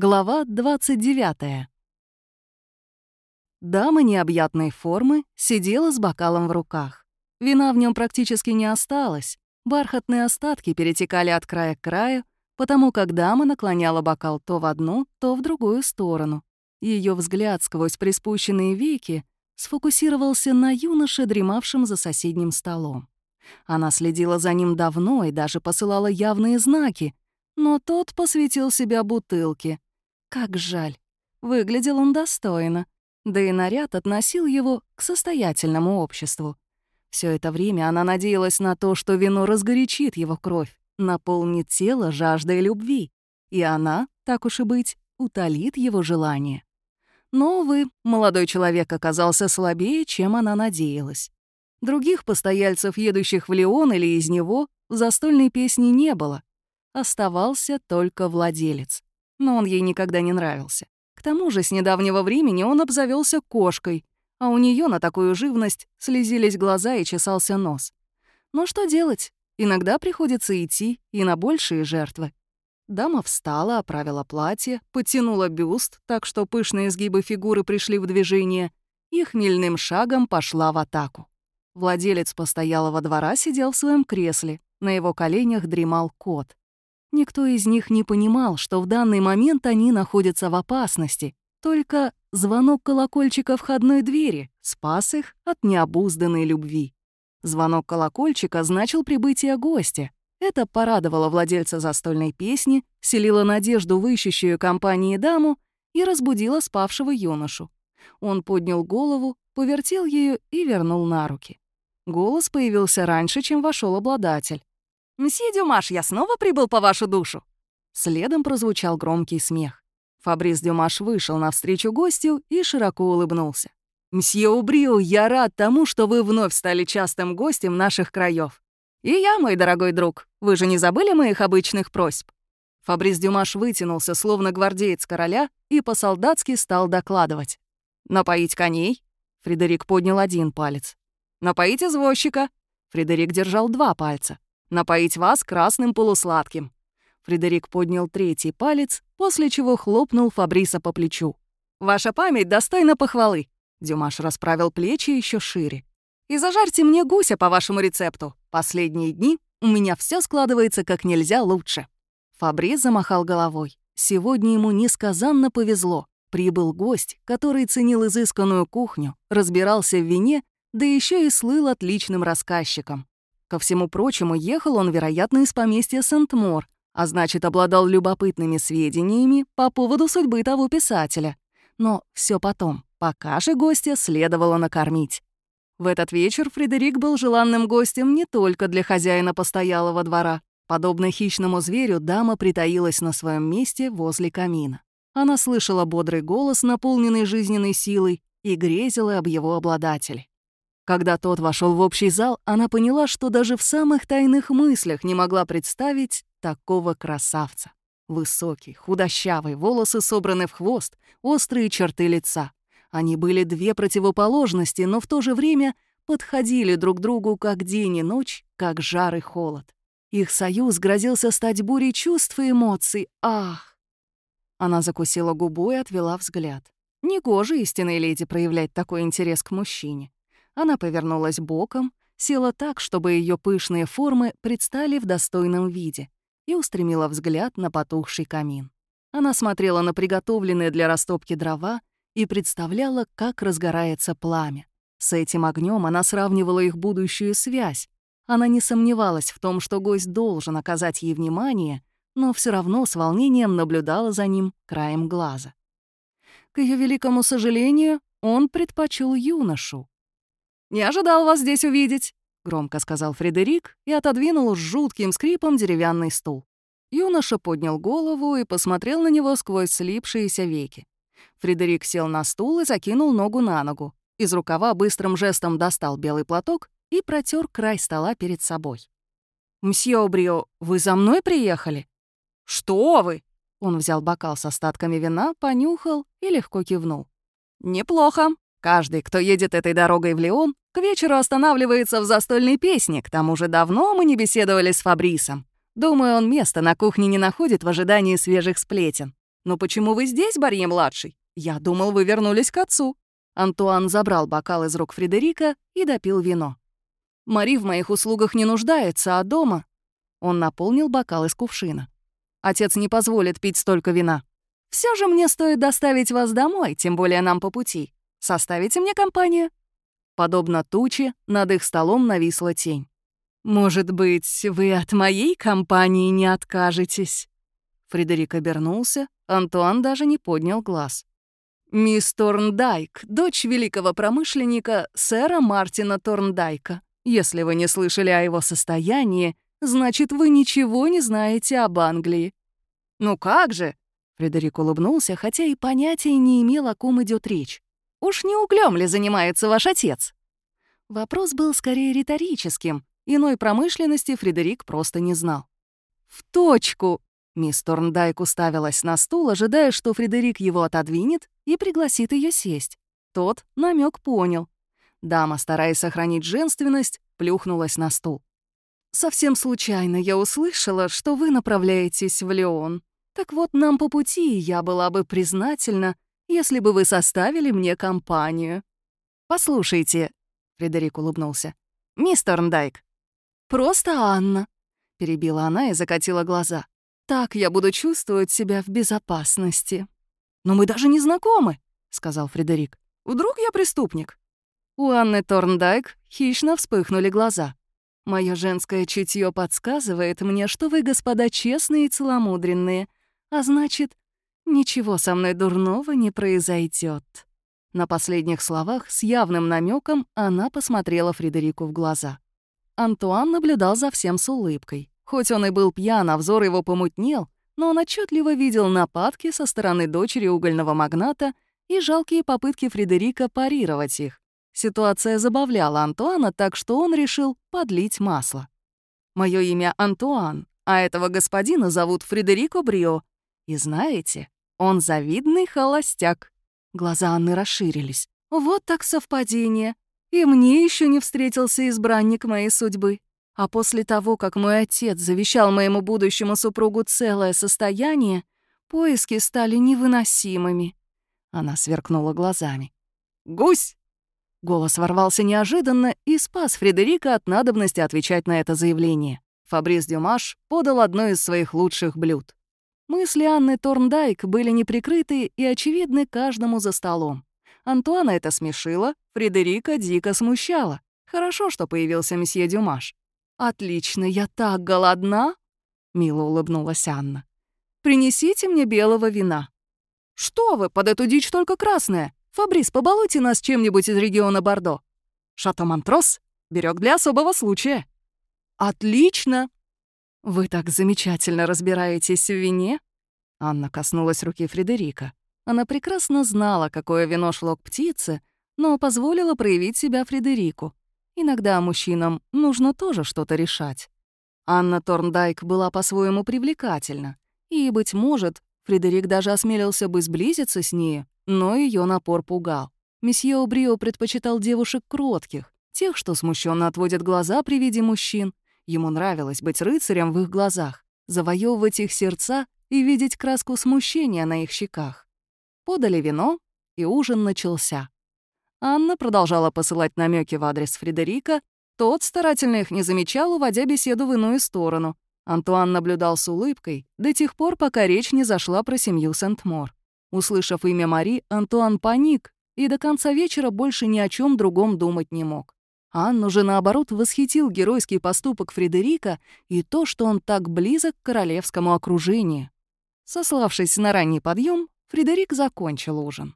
Глава 29. Дама необъятной формы сидела с бокалом в руках. Вина в нем практически не осталось. Бархатные остатки перетекали от края к краю, потому как дама наклоняла бокал то в одну, то в другую сторону. Ее взгляд сквозь приспущенные веки сфокусировался на юноше, дремавшем за соседним столом. Она следила за ним давно и даже посылала явные знаки, но тот посвятил себя бутылке — как жаль. Выглядел он достойно. Да и наряд относил его к состоятельному обществу. Все это время она надеялась на то, что вино разгорячит его кровь, наполнит тело жаждой любви, и она, так уж и быть, утолит его желание. Но, увы, молодой человек оказался слабее, чем она надеялась. Других постояльцев, едущих в Леон или из него, в застольной песни не было. Оставался только владелец но он ей никогда не нравился. К тому же с недавнего времени он обзавелся кошкой, а у нее на такую живность слезились глаза и чесался нос. Но что делать? Иногда приходится идти и на большие жертвы. Дама встала, оправила платье, подтянула бюст, так что пышные изгибы фигуры пришли в движение, и хмельным шагом пошла в атаку. Владелец постоялого двора сидел в своем кресле, на его коленях дремал кот. Никто из них не понимал, что в данный момент они находятся в опасности. Только звонок колокольчика входной двери спас их от необузданной любви. Звонок колокольчика значил прибытие гостя. Это порадовало владельца застольной песни, селило надежду в ищущую компании даму и разбудило спавшего юношу. Он поднял голову, повертел ее и вернул на руки. Голос появился раньше, чем вошел обладатель. «Мсье Дюмаш, я снова прибыл по вашу душу!» Следом прозвучал громкий смех. Фабрис Дюмаш вышел навстречу гостю и широко улыбнулся. «Мсье Убрио, я рад тому, что вы вновь стали частым гостем наших краев. И я, мой дорогой друг, вы же не забыли моих обычных просьб?» Фабрис Дюмаш вытянулся, словно гвардеец короля, и по-солдатски стал докладывать. «Напоить коней?» Фредерик поднял один палец. «Напоить извозчика?» Фредерик держал два пальца напоить вас красным полусладким». Фредерик поднял третий палец, после чего хлопнул Фабриса по плечу. «Ваша память достойна похвалы». Дюмаш расправил плечи еще шире. «И зажарьте мне гуся по вашему рецепту. Последние дни у меня все складывается как нельзя лучше». Фабрис замахал головой. Сегодня ему несказанно повезло. Прибыл гость, который ценил изысканную кухню, разбирался в вине, да еще и слыл отличным рассказчиком. Ко всему прочему, ехал он, вероятно, из поместья Сент-Мор, а значит, обладал любопытными сведениями по поводу судьбы того писателя. Но все потом, пока же гостя следовало накормить. В этот вечер Фредерик был желанным гостем не только для хозяина постоялого двора. Подобно хищному зверю, дама притаилась на своем месте возле камина. Она слышала бодрый голос, наполненный жизненной силой, и грезила об его обладателе. Когда тот вошел в общий зал, она поняла, что даже в самых тайных мыслях не могла представить такого красавца. Высокий, худощавый, волосы собраны в хвост, острые черты лица. Они были две противоположности, но в то же время подходили друг другу как день и ночь, как жар и холод. Их союз грозился стать бурей чувств и эмоций. Ах! Она закусила губу и отвела взгляд. Негоже истинной леди проявлять такой интерес к мужчине. Она повернулась боком, села так, чтобы ее пышные формы предстали в достойном виде, и устремила взгляд на потухший камин. Она смотрела на приготовленные для растопки дрова и представляла, как разгорается пламя. С этим огнем она сравнивала их будущую связь. Она не сомневалась в том, что гость должен оказать ей внимание, но все равно с волнением наблюдала за ним краем глаза. К ее великому сожалению, он предпочел юношу. «Не ожидал вас здесь увидеть», — громко сказал Фредерик и отодвинул с жутким скрипом деревянный стул. Юноша поднял голову и посмотрел на него сквозь слипшиеся веки. Фредерик сел на стул и закинул ногу на ногу. Из рукава быстрым жестом достал белый платок и протер край стола перед собой. «Мсье Обрио, вы за мной приехали?» «Что вы?» Он взял бокал с остатками вина, понюхал и легко кивнул. «Неплохо. Каждый, кто едет этой дорогой в Леон, к вечеру останавливается в застольной песне, к тому же давно мы не беседовали с Фабрисом. Думаю, он места на кухне не находит в ожидании свежих сплетен. «Но почему вы здесь, Барье-младший? Я думал, вы вернулись к отцу». Антуан забрал бокал из рук Фредерика и допил вино. «Мари в моих услугах не нуждается, а дома...» Он наполнил бокал из кувшина. «Отец не позволит пить столько вина. Все же мне стоит доставить вас домой, тем более нам по пути. Составите мне компанию?» Подобно туче, над их столом нависла тень. «Может быть, вы от моей компании не откажетесь?» Фредерик обернулся, Антуан даже не поднял глаз. «Мисс Торндайк, дочь великого промышленника сэра Мартина Торндайка. Если вы не слышали о его состоянии, значит, вы ничего не знаете об Англии». «Ну как же?» Фредерик улыбнулся, хотя и понятия не имел, о ком идет речь. «Уж не углем ли занимается ваш отец?» Вопрос был скорее риторическим. Иной промышленности Фредерик просто не знал. «В точку!» Мисс Торндайк уставилась на стул, ожидая, что Фредерик его отодвинет и пригласит ее сесть. Тот намек понял. Дама, стараясь сохранить женственность, плюхнулась на стул. «Совсем случайно я услышала, что вы направляетесь в Леон. Так вот, нам по пути, и я была бы признательна, если бы вы составили мне компанию». «Послушайте», — Фредерик улыбнулся, — «мистер Ндайк». «Просто Анна», — перебила она и закатила глаза. «Так я буду чувствовать себя в безопасности». «Но мы даже не знакомы», — сказал Фредерик. «Вдруг я преступник?» У Анны Торндайк хищно вспыхнули глаза. «Моё женское чутье подсказывает мне, что вы, господа, честные и целомудренные, а значит, ничего со мной дурного не произойдет. На последних словах с явным намеком она посмотрела Фредерику в глаза. Антуан наблюдал за всем с улыбкой. Хоть он и был пьян, а взор его помутнел, но он отчетливо видел нападки со стороны дочери угольного магната и жалкие попытки Фредерика парировать их. Ситуация забавляла Антуана, так что он решил подлить масло. «Моё имя Антуан, а этого господина зовут Фредерико Брио, и знаете, он завидный холостяк. Глаза Анны расширились. Вот так совпадение. И мне еще не встретился избранник моей судьбы. А после того, как мой отец завещал моему будущему супругу целое состояние, поиски стали невыносимыми. Она сверкнула глазами. «Гусь!» Голос ворвался неожиданно и спас Фредерика от надобности отвечать на это заявление. Фабрис Дюмаш подал одно из своих лучших блюд. Мысли Анны Торндайк были неприкрыты и очевидны каждому за столом. Антуана это смешило, Фредерика дико смущало. Хорошо, что появился месье Дюмаш. «Отлично, я так голодна!» — мило улыбнулась Анна. «Принесите мне белого вина». «Что вы, под эту дичь только красное! Фабрис, побалуйте нас чем-нибудь из региона Бордо. Шато Монтрос — берег для особого случая». «Отлично!» «Вы так замечательно разбираетесь в вине?» Анна коснулась руки Фредерика. Она прекрасно знала, какое вино шло к птице, но позволила проявить себя Фредерику. Иногда мужчинам нужно тоже что-то решать. Анна Торндайк была по-своему привлекательна, и, быть может, Фредерик даже осмелился бы сблизиться с ней, но ее напор пугал. Месье Убрио предпочитал девушек кротких, тех, что смущенно отводят глаза при виде мужчин, Ему нравилось быть рыцарем в их глазах, завоевывать их сердца и видеть краску смущения на их щеках. Подали вино, и ужин начался. Анна продолжала посылать намеки в адрес Фредерика, тот старательно их не замечал, уводя беседу в иную сторону. Антуан наблюдал с улыбкой до тех пор, пока речь не зашла про семью Сент-Мор. Услышав имя Мари, Антуан паник и до конца вечера больше ни о чем другом думать не мог. Анну же, наоборот, восхитил геройский поступок Фредерика и то, что он так близок к королевскому окружению. Сославшись на ранний подъем, Фредерик закончил ужин.